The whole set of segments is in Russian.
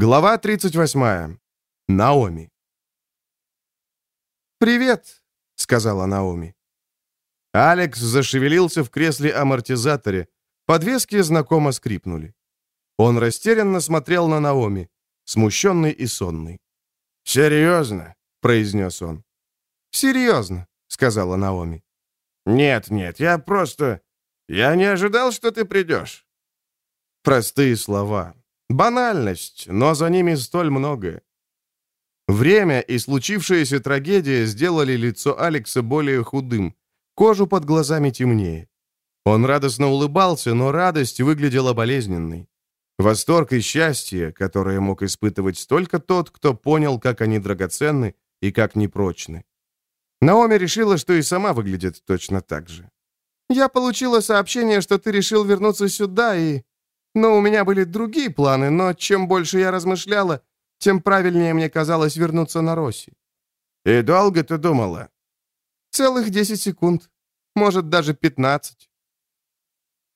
Глава 38. Наоми. «Привет», — сказала Наоми. Алекс зашевелился в кресле-амортизаторе. Подвески знакомо скрипнули. Он растерянно смотрел на Наоми, смущенный и сонный. «Серьезно?» — произнес он. «Серьезно», — сказала Наоми. «Нет, нет, я просто... Я не ожидал, что ты придешь». Простые слова. Банальность, но за ними столь многое. Время и случившаяся трагедия сделали лицо Алекса более худым, кожу под глазами темнее. Он радостно улыбался, но радость выглядела болезненной. Восторг и счастье, которое мог испытывать только тот, кто понял, как они драгоценны и как непрочны. Наоми решила, что и сама выглядит точно так же. «Я получила сообщение, что ты решил вернуться сюда, и... Ну, у меня были другие планы, но чем больше я размышляла, тем правильнее мне казалось вернуться на Росси». «И долго ты думала?» «Целых 10 секунд. Может, даже 15.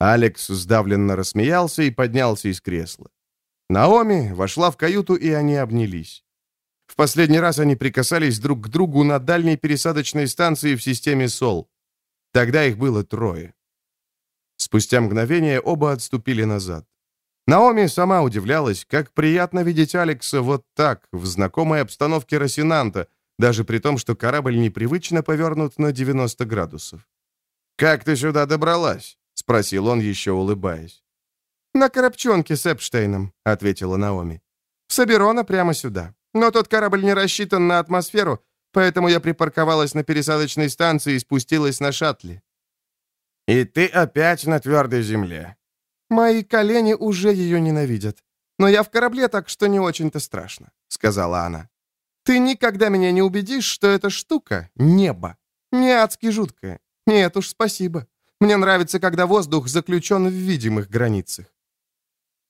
Алекс сдавленно рассмеялся и поднялся из кресла. Наоми вошла в каюту, и они обнялись. В последний раз они прикасались друг к другу на дальней пересадочной станции в системе СОЛ. Тогда их было трое. Спустя мгновение оба отступили назад. Наоми сама удивлялась, как приятно видеть Алекса вот так, в знакомой обстановке Росинанта, даже при том, что корабль непривычно повернут на 90 градусов. «Как ты сюда добралась?» — спросил он, еще улыбаясь. «На коробчонке с Эпштейном», — ответила Наоми. «С Аберона прямо сюда. Но тот корабль не рассчитан на атмосферу, поэтому я припарковалась на пересадочной станции и спустилась на шаттле». «И ты опять на твердой земле?» «Мои колени уже ее ненавидят. Но я в корабле, так что не очень-то страшно», — сказала она. «Ты никогда меня не убедишь, что эта штука — небо. Не адски жуткая. Нет уж, спасибо. Мне нравится, когда воздух заключен в видимых границах».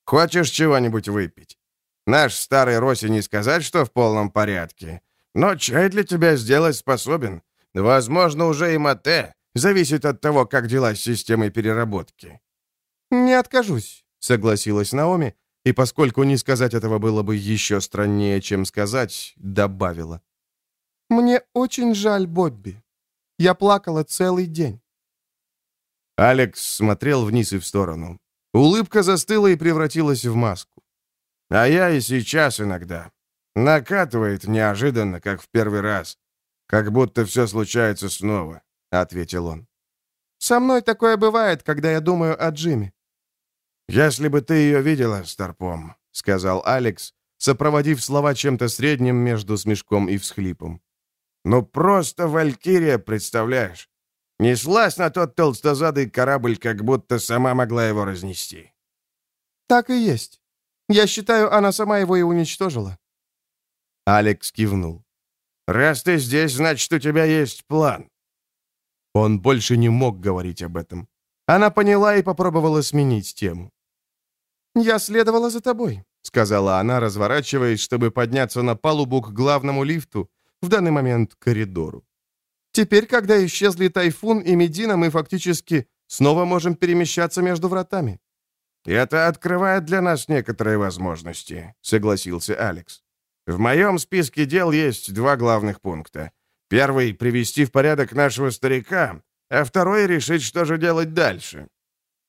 «Хочешь чего-нибудь выпить?» Наш старый Роси не сказать, что в полном порядке. Но чай для тебя сделать способен. Возможно, уже и мате. Зависит от того, как дела с системой переработки». «Не откажусь», — согласилась Наоми, и поскольку не сказать этого было бы еще страннее, чем сказать, добавила. «Мне очень жаль Бобби. Я плакала целый день». Алекс смотрел вниз и в сторону. Улыбка застыла и превратилась в маску. А я и сейчас иногда. Накатывает неожиданно, как в первый раз. Как будто все случается снова», — ответил он. «Со мной такое бывает, когда я думаю о Джиме». «Если бы ты ее видела, Старпом», — сказал Алекс, сопроводив слова чем-то средним между смешком и всхлипом. «Ну просто Валькирия, представляешь? Неслась на тот толстозадый корабль, как будто сама могла его разнести». «Так и есть. Я считаю, она сама его и уничтожила». Алекс кивнул. «Раз ты здесь, значит, у тебя есть план». Он больше не мог говорить об этом. Она поняла и попробовала сменить тему. «Я следовала за тобой», — сказала она, разворачиваясь, чтобы подняться на палубу к главному лифту, в данный момент коридору. «Теперь, когда исчезли Тайфун и Медина, мы фактически снова можем перемещаться между вратами. «Это открывает для нас некоторые возможности», — согласился Алекс. «В моем списке дел есть два главных пункта. Первый — привести в порядок нашего старика, а второй — решить, что же делать дальше».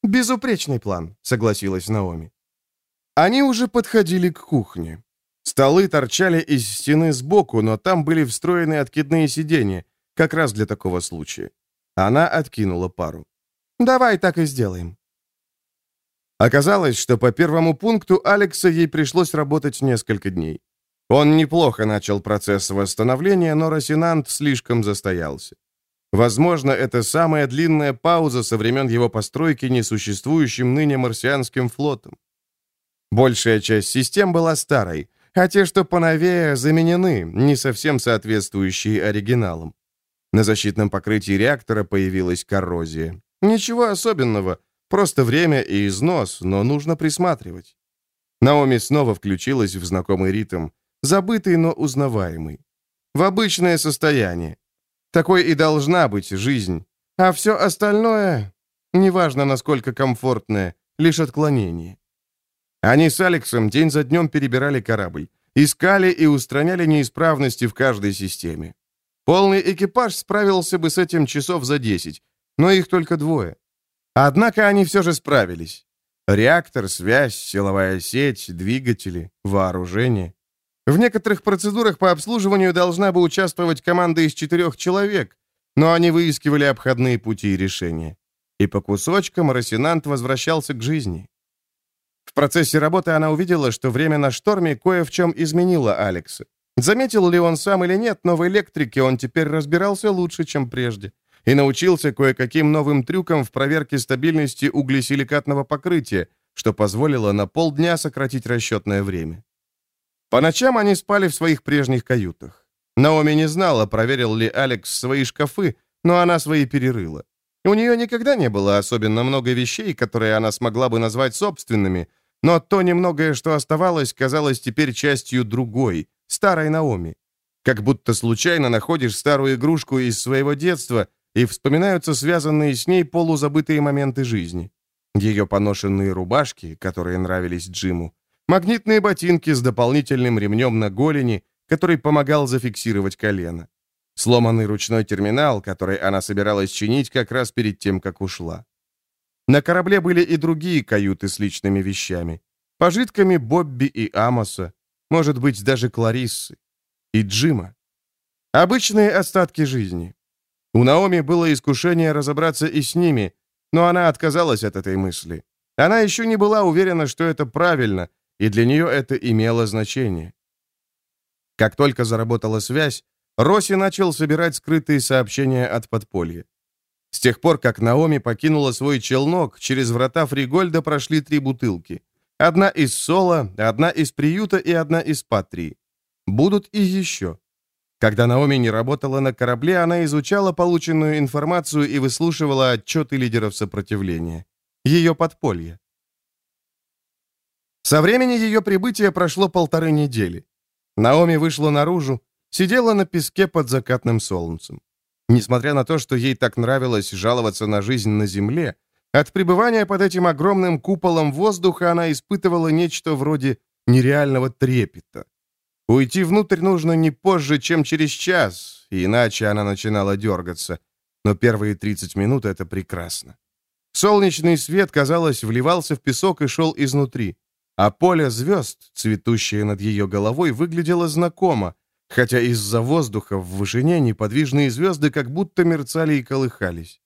«Безупречный план», — согласилась Наоми. Они уже подходили к кухне. Столы торчали из стены сбоку, но там были встроены откидные сиденья, как раз для такого случая. Она откинула пару. «Давай так и сделаем», Оказалось, что по первому пункту Алекса ей пришлось работать несколько дней. Он неплохо начал процесс восстановления, но Росинант слишком застоялся. Возможно, это самая длинная пауза со времен его постройки несуществующим ныне марсианским флотом. Большая часть систем была старой, а те, что поновее, заменены, не совсем соответствующие оригиналам. На защитном покрытии реактора появилась коррозия. Ничего особенного, Просто время и износ, но нужно присматривать. Наоми снова включилась в знакомый ритм, забытый, но узнаваемый. В обычное состояние. Такой и должна быть жизнь. А все остальное, неважно насколько комфортное, лишь отклонение. Они с Алексом день за днем перебирали корабль, искали и устраняли неисправности в каждой системе. Полный экипаж справился бы с этим часов за 10, но их только двое. Однако они все же справились. Реактор, связь, силовая сеть, двигатели, вооружение. В некоторых процедурах по обслуживанию должна бы участвовать команда из четырех человек, но они выискивали обходные пути и решения. И по кусочкам Росинант возвращался к жизни. В процессе работы она увидела, что время на шторме кое в чем изменило Алекса. Заметил ли он сам или нет, но в электрике он теперь разбирался лучше, чем прежде, и научился кое-каким новым трюкам в проверке стабильности углексиликатного покрытия, что позволило на полдня сократить расчетное время. По ночам они спали в своих прежних каютах. Наоми не знала, проверил ли Алекс свои шкафы, но она свои перерыла. У нее никогда не было особенно много вещей, которые она смогла бы назвать собственными, но то немногое, что оставалось, казалось теперь частью другой, старой Наоми. Как будто случайно находишь старую игрушку из своего детства, и вспоминаются связанные с ней полузабытые моменты жизни. Ее поношенные рубашки, которые нравились Джиму, магнитные ботинки с дополнительным ремнем на голени, который помогал зафиксировать колено. Сломанный ручной терминал, который она собиралась чинить как раз перед тем, как ушла. На корабле были и другие каюты с личными вещами. Пожитками Бобби и Амоса, может быть, даже Клариссы. И Джима. Обычные остатки жизни. У Наоми было искушение разобраться и с ними, но она отказалась от этой мысли. Она еще не была уверена, что это правильно, и для нее это имело значение. Как только заработала связь, Росси начал собирать скрытые сообщения от подполья. С тех пор, как Наоми покинула свой челнок, через врата Фригольда прошли три бутылки. Одна из Соло, одна из Приюта и одна из Патрии. Будут и еще. Когда Наоми не работала на корабле, она изучала полученную информацию и выслушивала отчеты лидеров сопротивления. Ее подполье. Со времени ее прибытия прошло полторы недели. Наоми вышла наружу, сидела на песке под закатным солнцем. Несмотря на то, что ей так нравилось жаловаться на жизнь на земле, от пребывания под этим огромным куполом воздуха она испытывала нечто вроде нереального трепета. Уйти внутрь нужно не позже, чем через час, иначе она начинала дергаться. Но первые 30 минут — это прекрасно. Солнечный свет, казалось, вливался в песок и шел изнутри, а поле звезд, цветущее над ее головой, выглядело знакомо, хотя из-за воздуха в вышине неподвижные звезды как будто мерцали и колыхались.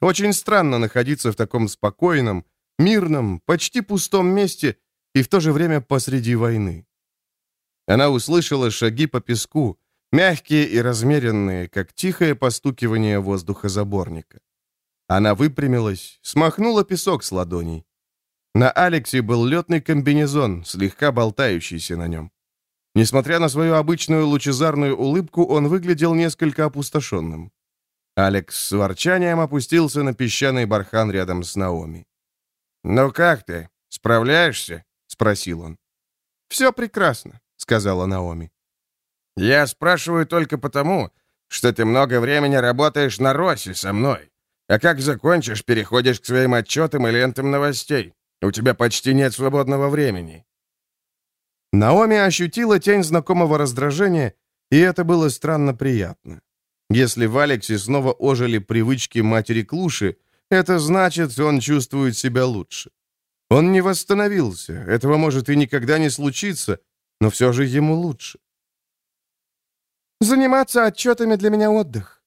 Очень странно находиться в таком спокойном, мирном, почти пустом месте и в то же время посреди войны. Она услышала шаги по песку, мягкие и размеренные, как тихое постукивание воздухозаборника. Она выпрямилась, смахнула песок с ладоней. На Алексе был летный комбинезон, слегка болтающийся на нем. Несмотря на свою обычную лучезарную улыбку, он выглядел несколько опустошенным. Алекс с ворчанием опустился на песчаный бархан рядом с Наоми. «Ну как ты? Справляешься?» — спросил он. «Все прекрасно», — сказала Наоми. «Я спрашиваю только потому, что ты много времени работаешь на Росе со мной. А как закончишь, переходишь к своим отчетам и лентам новостей. У тебя почти нет свободного времени». Наоми ощутила тень знакомого раздражения, и это было странно приятно. Если в Алексе снова ожили привычки матери Клуши, это значит, он чувствует себя лучше. Он не восстановился, этого может и никогда не случиться, но все же ему лучше. «Заниматься отчетами для меня отдых».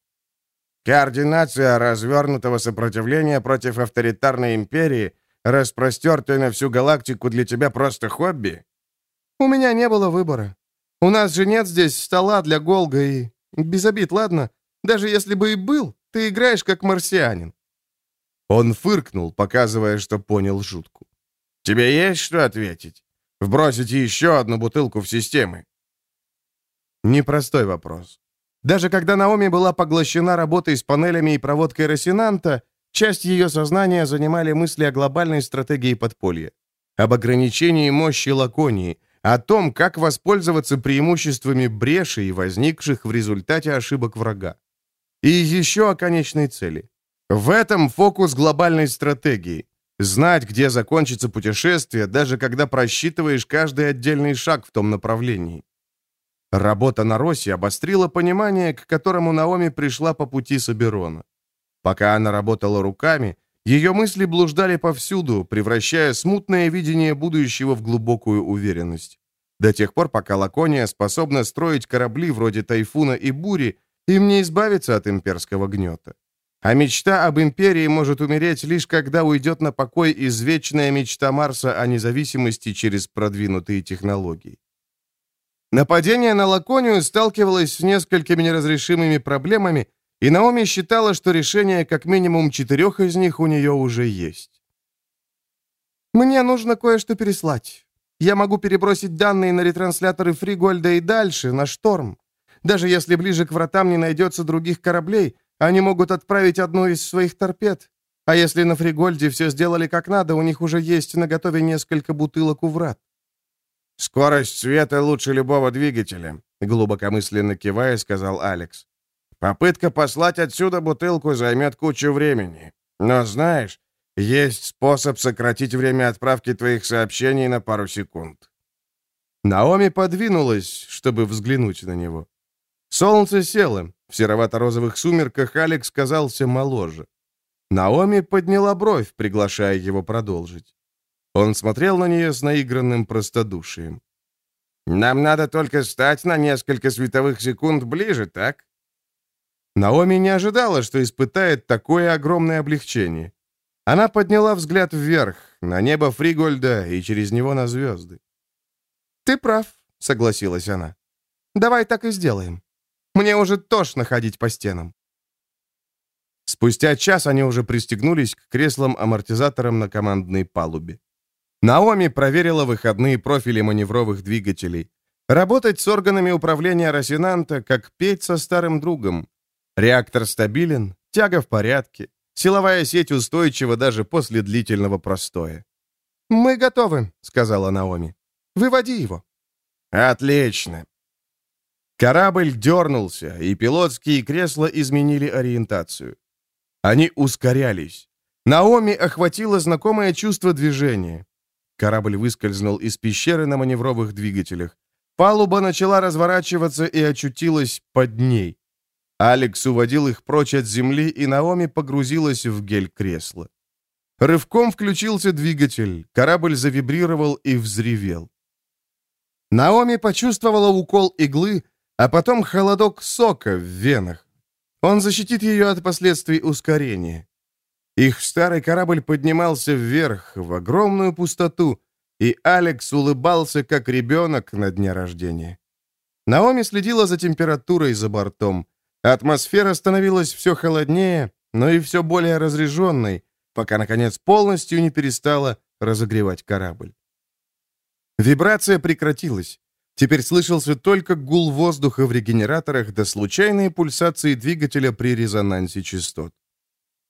Координация развернутого сопротивления против авторитарной империи, распростертой на всю галактику, для тебя просто хобби? У меня не было выбора. У нас же нет здесь стола для Голга и... Без обид, ладно? Даже если бы и был, ты играешь как марсианин». Он фыркнул, показывая, что понял шутку. «Тебе есть что ответить? Вбросить еще одну бутылку в системы?» Непростой вопрос. Даже когда Наоми была поглощена работой с панелями и проводкой Росинанта, часть ее сознания занимали мысли о глобальной стратегии подполья, об ограничении мощи Лаконии, о том, как воспользоваться преимуществами брешей, возникших в результате ошибок врага. И еще о конечной цели. В этом фокус глобальной стратегии. Знать, где закончится путешествие, даже когда просчитываешь каждый отдельный шаг в том направлении. Работа на Росе обострила понимание, к которому Наоми пришла по пути Соберона. Пока она работала руками, ее мысли блуждали повсюду, превращая смутное видение будущего в глубокую уверенность. До тех пор, пока Лакония способна строить корабли вроде Тайфуна и Бури, им не избавиться от имперского гнета. А мечта об империи может умереть лишь когда уйдет на покой извечная мечта Марса о независимости через продвинутые технологии. Нападение на Лаконию сталкивалось с несколькими неразрешимыми проблемами, и Наоми считала, что решение как минимум четырех из них у нее уже есть. «Мне нужно кое-что переслать. Я могу перебросить данные на ретрансляторы Фригольда и дальше, на шторм. Даже если ближе к вратам не найдется других кораблей, они могут отправить одну из своих торпед. А если на Фригольде все сделали как надо, у них уже есть на готове несколько бутылок у врат. «Скорость света лучше любого двигателя», — глубокомысленно кивая, сказал Алекс. «Попытка послать отсюда бутылку займет кучу времени. Но знаешь, есть способ сократить время отправки твоих сообщений на пару секунд». Наоми подвинулась, чтобы взглянуть на него. Солнце село, в серовато-розовых сумерках Алекс казался моложе. Наоми подняла бровь, приглашая его продолжить. Он смотрел на нее с наигранным простодушием. «Нам надо только стать на несколько световых секунд ближе, так?» Наоми не ожидала, что испытает такое огромное облегчение. Она подняла взгляд вверх, на небо Фригольда и через него на звезды. «Ты прав», — согласилась она. «Давай так и сделаем». Мне уже тошно ходить по стенам». Спустя час они уже пристегнулись к креслам-амортизаторам на командной палубе. Наоми проверила выходные профили маневровых двигателей. Работать с органами управления Росинанта, как петь со старым другом. Реактор стабилен, тяга в порядке, силовая сеть устойчива даже после длительного простоя. «Мы готовы», — сказала Наоми. «Выводи его». «Отлично. Корабль дернулся, и пилотские кресла изменили ориентацию. Они ускорялись. Наоми охватило знакомое чувство движения. Корабль выскользнул из пещеры на маневровых двигателях. Палуба начала разворачиваться и очутилась под ней. Алекс уводил их прочь от земли, и Наоми погрузилась в гель-кресло. Рывком включился двигатель, корабль завибрировал и взревел. Наоми почувствовала укол иглы, а потом холодок сока в венах. Он защитит ее от последствий ускорения. Их старый корабль поднимался вверх, в огромную пустоту, и Алекс улыбался, как ребенок на дне рождения. Наоми следила за температурой за бортом. Атмосфера становилась все холоднее, но и все более разреженной, пока, наконец, полностью не перестала разогревать корабль. Вибрация прекратилась. Теперь слышался только гул воздуха в регенераторах до случайные пульсации двигателя при резонансе частот.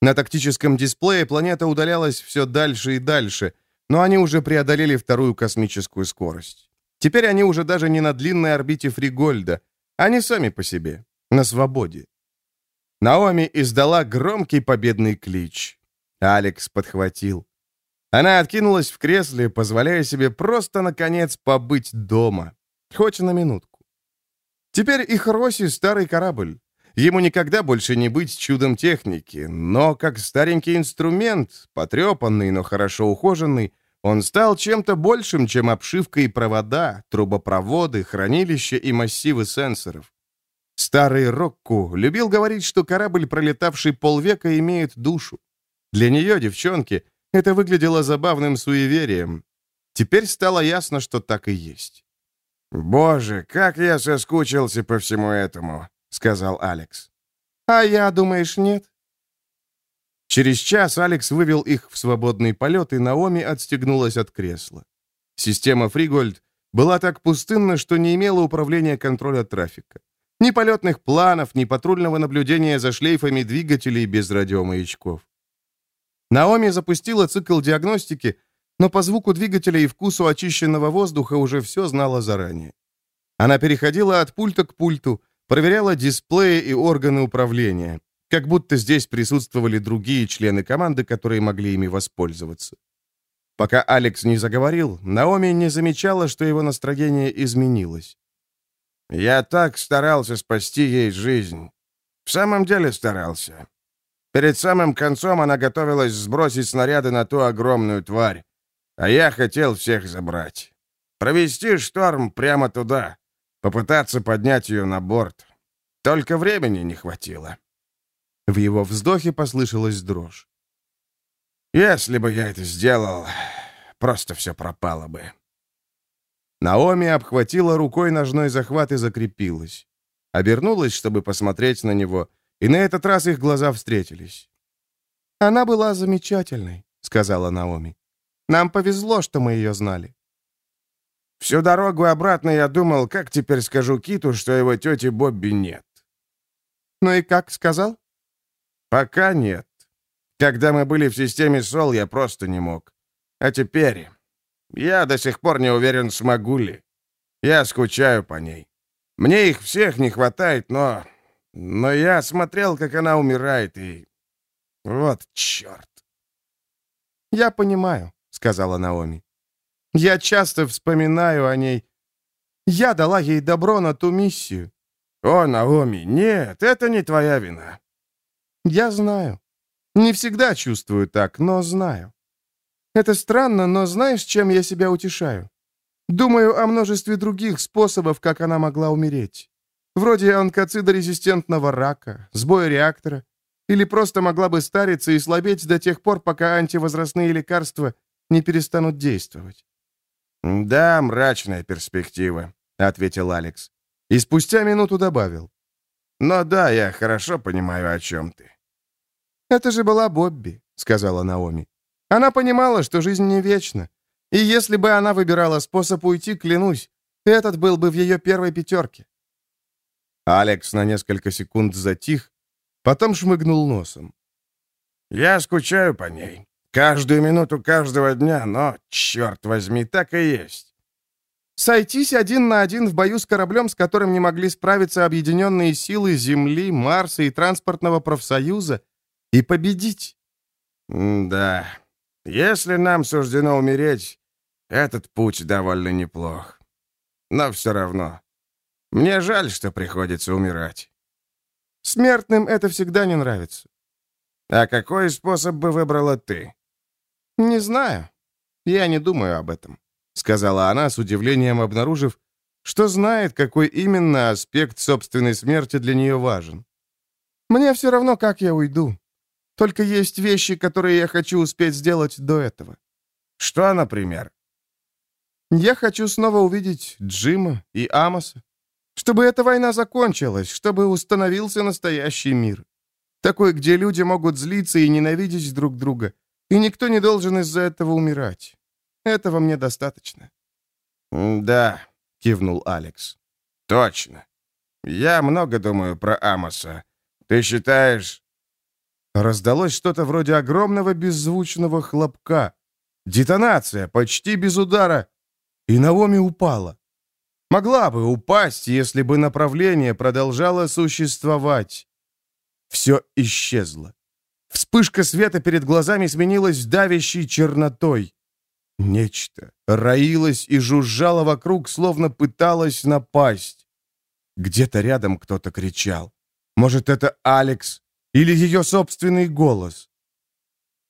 На тактическом дисплее планета удалялась все дальше и дальше, но они уже преодолели вторую космическую скорость. Теперь они уже даже не на длинной орбите Фригольда, они сами по себе, на свободе. Наоми издала громкий победный клич. Алекс подхватил. Она откинулась в кресле, позволяя себе просто, наконец, побыть дома. Хоть на минутку. Теперь их Роси старый корабль. Ему никогда больше не быть чудом техники, но как старенький инструмент, потрепанный, но хорошо ухоженный, он стал чем-то большим, чем обшивка и провода, трубопроводы, хранилища и массивы сенсоров. Старый Рокку любил говорить, что корабль, пролетавший полвека, имеет душу. Для нее, девчонки, это выглядело забавным суеверием. Теперь стало ясно, что так и есть. «Боже, как я соскучился по всему этому», — сказал Алекс. «А я, думаешь, нет?» Через час Алекс вывел их в свободный полет, и Наоми отстегнулась от кресла. Система Фригольд была так пустынна, что не имела управления контроля трафика. Ни полетных планов, ни патрульного наблюдения за шлейфами двигателей без радиомаячков. Наоми запустила цикл диагностики, но по звуку двигателя и вкусу очищенного воздуха уже все знала заранее. Она переходила от пульта к пульту, проверяла дисплеи и органы управления. как будто здесь присутствовали другие члены команды, которые могли ими воспользоваться. Пока Алекс не заговорил, Наоми не замечала, что его настроение изменилось. «Я так старался спасти ей жизнь. В самом деле старался. Перед самым концом она готовилась сбросить снаряды на ту огромную тварь, а я хотел всех забрать. Провести шторм прямо туда, попытаться поднять ее на борт. Только времени не хватило». В его вздохе послышалась дрожь. «Если бы я это сделал, просто все пропало бы». Наоми обхватила рукой ножной захват и закрепилась. Обернулась, чтобы посмотреть на него, и на этот раз их глаза встретились. «Она была замечательной», — сказала Наоми. «Нам повезло, что мы ее знали». Всю дорогу обратно я думал, как теперь скажу Киту, что его тети Бобби нет. «Ну и как сказал?» «Пока нет. Когда мы были в системе СОЛ, я просто не мог. А теперь... Я до сих пор не уверен, смогу ли. Я скучаю по ней. Мне их всех не хватает, но... Но я смотрел, как она умирает, и... Вот черт. «Я понимаю», — сказала Наоми. «Я часто вспоминаю о ней. Я дала ей добро на ту миссию». «О, Наоми, нет, это не твоя вина». «Я знаю. Не всегда чувствую так, но знаю. Это странно, но знаешь, чем я себя утешаю? Думаю о множестве других способов, как она могла умереть. Вроде онкоцидорезистентного рака, сбоя реактора. Или просто могла бы стариться и слабеть до тех пор, пока антивозрастные лекарства не перестанут действовать. «Да, мрачная перспектива», — ответил Алекс. И спустя минуту добавил. «Но да, я хорошо понимаю, о чем ты». «Это же была Бобби», — сказала Наоми. «Она понимала, что жизнь не вечна. И если бы она выбирала способ уйти, клянусь, этот был бы в ее первой пятерке». Алекс на несколько секунд затих, потом шмыгнул носом. «Я скучаю по ней. Каждую минуту каждого дня, но, черт возьми, так и есть. Сойтись один на один в бою с кораблем, с которым не могли справиться объединенные силы Земли, Марса и транспортного профсоюза, и победить. М да, если нам суждено умереть, этот путь довольно неплох. Но все равно, мне жаль, что приходится умирать. Смертным это всегда не нравится. А какой способ бы выбрала ты? Не знаю. Я не думаю об этом, сказала она с удивлением, обнаружив, что знает, какой именно аспект собственной смерти для нее важен. Мне все равно, как я уйду. Только есть вещи, которые я хочу успеть сделать до этого. Что, например? Я хочу снова увидеть Джима и Амоса. Чтобы эта война закончилась, чтобы установился настоящий мир. Такой, где люди могут злиться и ненавидеть друг друга, и никто не должен из-за этого умирать. Этого мне достаточно. «Да», — кивнул Алекс. «Точно. Я много думаю про Амоса. Ты считаешь...» Раздалось что-то вроде огромного беззвучного хлопка. Детонация, почти без удара. И Наоми упала. Могла бы упасть, если бы направление продолжало существовать. Все исчезло. Вспышка света перед глазами сменилась давящей чернотой. Нечто роилось и жужжало вокруг, словно пыталось напасть. Где-то рядом кто-то кричал. Может, это Алекс или ее собственный голос?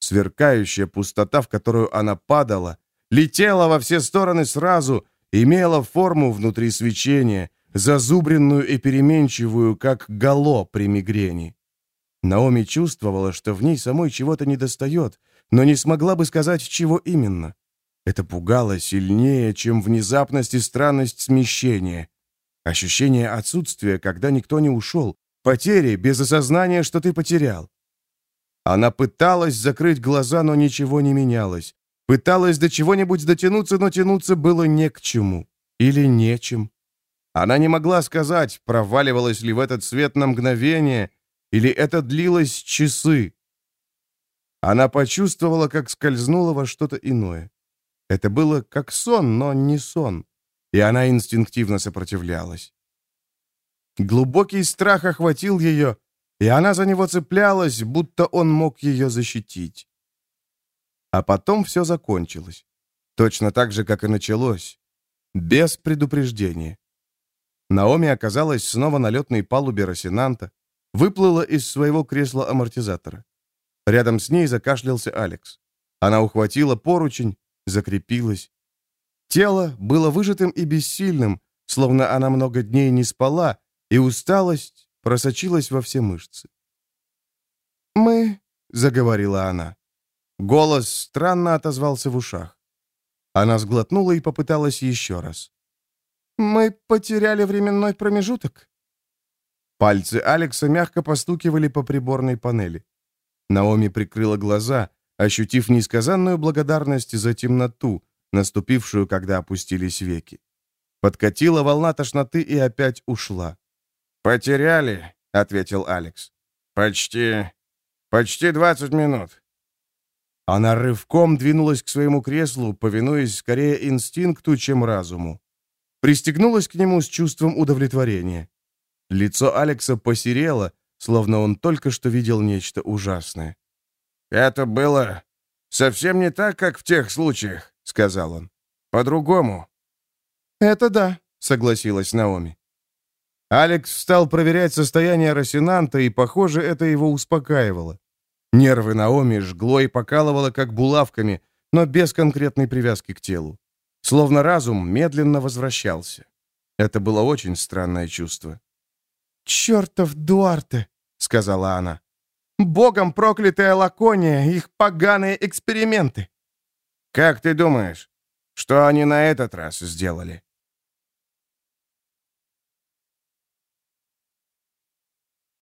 Сверкающая пустота, в которую она падала, летела во все стороны сразу, имела форму внутри свечения, зазубренную и переменчивую, как гало при мигрени. Наоми чувствовала, что в ней самой чего-то недостает, но не смогла бы сказать, чего именно. Это пугало сильнее, чем внезапность и странность смещения. Ощущение отсутствия, когда никто не ушел, потери без осознания, что ты потерял. Она пыталась закрыть глаза, но ничего не менялось. Пыталась до чего-нибудь дотянуться, но тянуться было не к чему. Или нечем. Она не могла сказать, проваливалась ли в этот свет на мгновение, или это длилось часы. Она почувствовала, как скользнула во что-то иное. Это было как сон, но не сон. И она инстинктивно сопротивлялась. Глубокий страх охватил ее, и она за него цеплялась, будто он мог ее защитить. А потом все закончилось. Точно так же, как и началось. Без предупреждения. Наоми оказалась снова на летной палубе Росинанта, выплыла из своего кресла амортизатора. Рядом с ней закашлялся Алекс. Она ухватила поручень, закрепилась. Тело было выжатым и бессильным, словно она много дней не спала, и усталость просочилась во все мышцы. «Мы...» — заговорила она. Голос странно отозвался в ушах. Она сглотнула и попыталась еще раз. «Мы потеряли временной промежуток?» Пальцы Алекса мягко постукивали по приборной панели. Наоми прикрыла глаза, ощутив несказанную благодарность за темноту, наступившую, когда опустились веки. Подкатила волна тошноты и опять ушла. «Потеряли», — ответил Алекс. «Почти... почти двадцать минут». Она рывком двинулась к своему креслу, повинуясь скорее инстинкту, чем разуму. Пристегнулась к нему с чувством удовлетворения. Лицо Алекса посерело, словно он только что видел нечто ужасное. «Это было совсем не так, как в тех случаях», — сказал он. «По-другому». «Это да», — согласилась Наоми. Алекс стал проверять состояние Росинанта, и, похоже, это его успокаивало. Нервы Наоми жгло и покалывало, как булавками, но без конкретной привязки к телу. Словно разум медленно возвращался. Это было очень странное чувство. «Чертов Дуарте!» — сказала она. «Богом проклятая Лакония, их поганые эксперименты!» «Как ты думаешь, что они на этот раз сделали?»